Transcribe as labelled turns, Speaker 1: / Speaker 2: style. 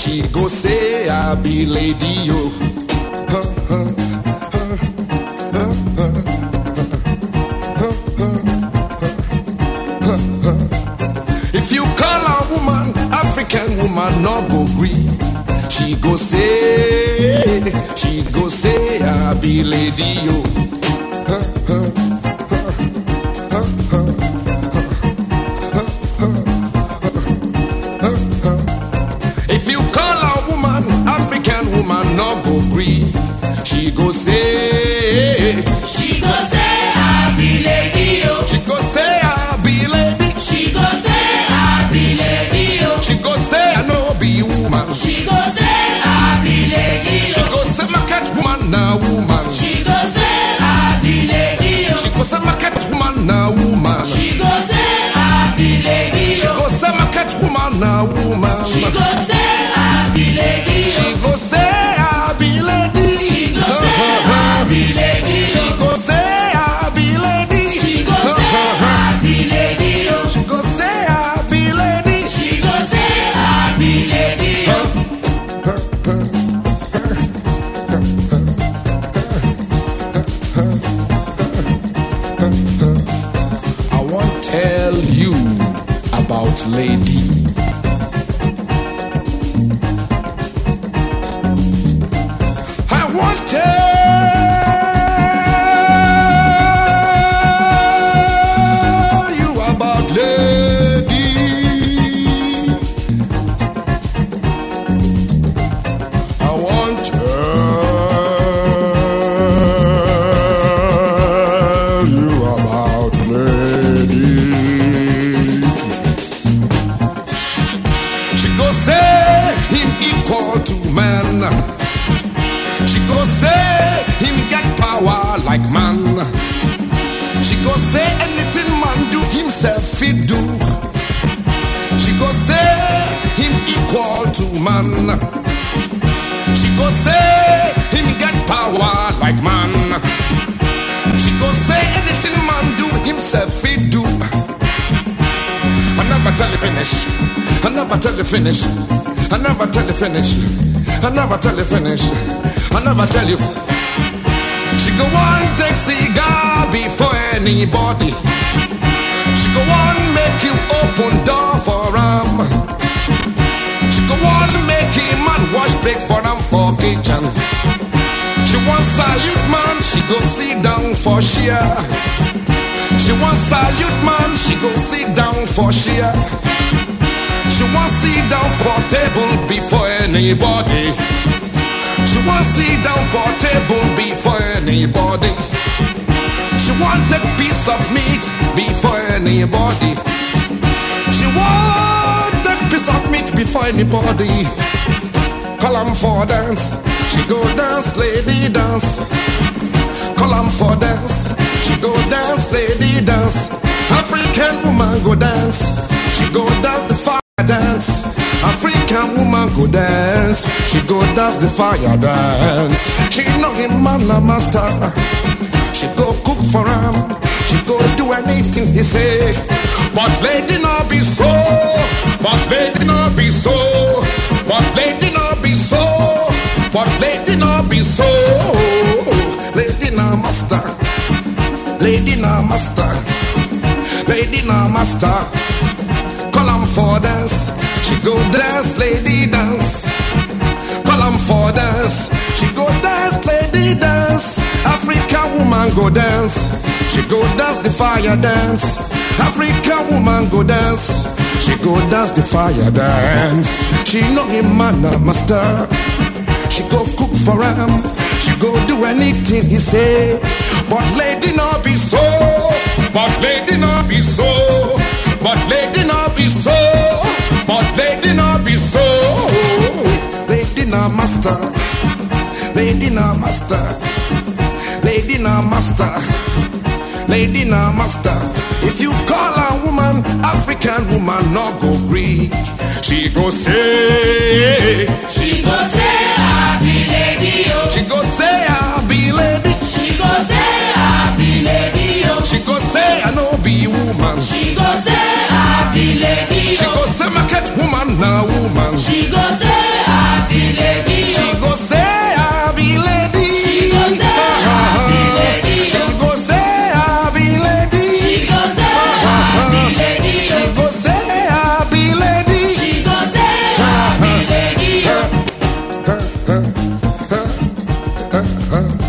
Speaker 1: say, she go say, I be lady yo. If you call a woman African woman, no go gree. She go say, she go say, I be lady She go say,
Speaker 2: She go say I be lady oh.
Speaker 1: she go say, I be lady.
Speaker 2: She go say I be lady oh.
Speaker 1: She go say, I know be woman.
Speaker 2: She go say I be lady
Speaker 1: She
Speaker 2: oh.
Speaker 1: go say, market woman na woman.
Speaker 2: She go say I be lady
Speaker 1: She
Speaker 2: oh.
Speaker 1: go say, market woman na woman.
Speaker 2: She go say I be lady
Speaker 1: She
Speaker 2: oh.
Speaker 1: go say, market woman na woman.
Speaker 2: She go say
Speaker 1: tell you about lady. She go say him get power like man. She go say anything man do himself fit do. I never tell you finish. I never tell you finish. I never tell you finish. I never tell you finish. I never tell you. She go on take cigar before anybody. She go on make you open door for she go sit down for share. She want salute man, she go sit down for share. She want sit down for table before anybody. She want sit down for table before anybody. She want take piece of meat before anybody. She want take piece of meat before anybody. Call 'em for dance. She go dance, lady dance. For dance. She go dance, lady dance. African woman go dance. She go dance the fire dance. African woman go dance. She go dance the fire dance. She know him man a master. She go cook for him. She go do anything he say. But lady not be so. But lady not be so. But lady not be so. But lady not be so. Na master. Lady na master. Call for dance. She go dance, lady dance. Call for dance. She go dance, lady dance. African woman go dance. She go dance the fire dance. African woman go dance. She go dance the fire dance. She know him man a master. She go cook for him. She go do anything he say. But lady not be so. But lady not be so. But lady not be so. But lady not be so. Lady na master. Lady na master. Lady na master. Lady na master. If you call a woman African woman, no go Greek. She go say.
Speaker 2: She go say I be oh. lady oh.
Speaker 1: She go say I be lady.
Speaker 2: She go say I be lady oh.
Speaker 1: she go say I know be woman.
Speaker 2: She go say Música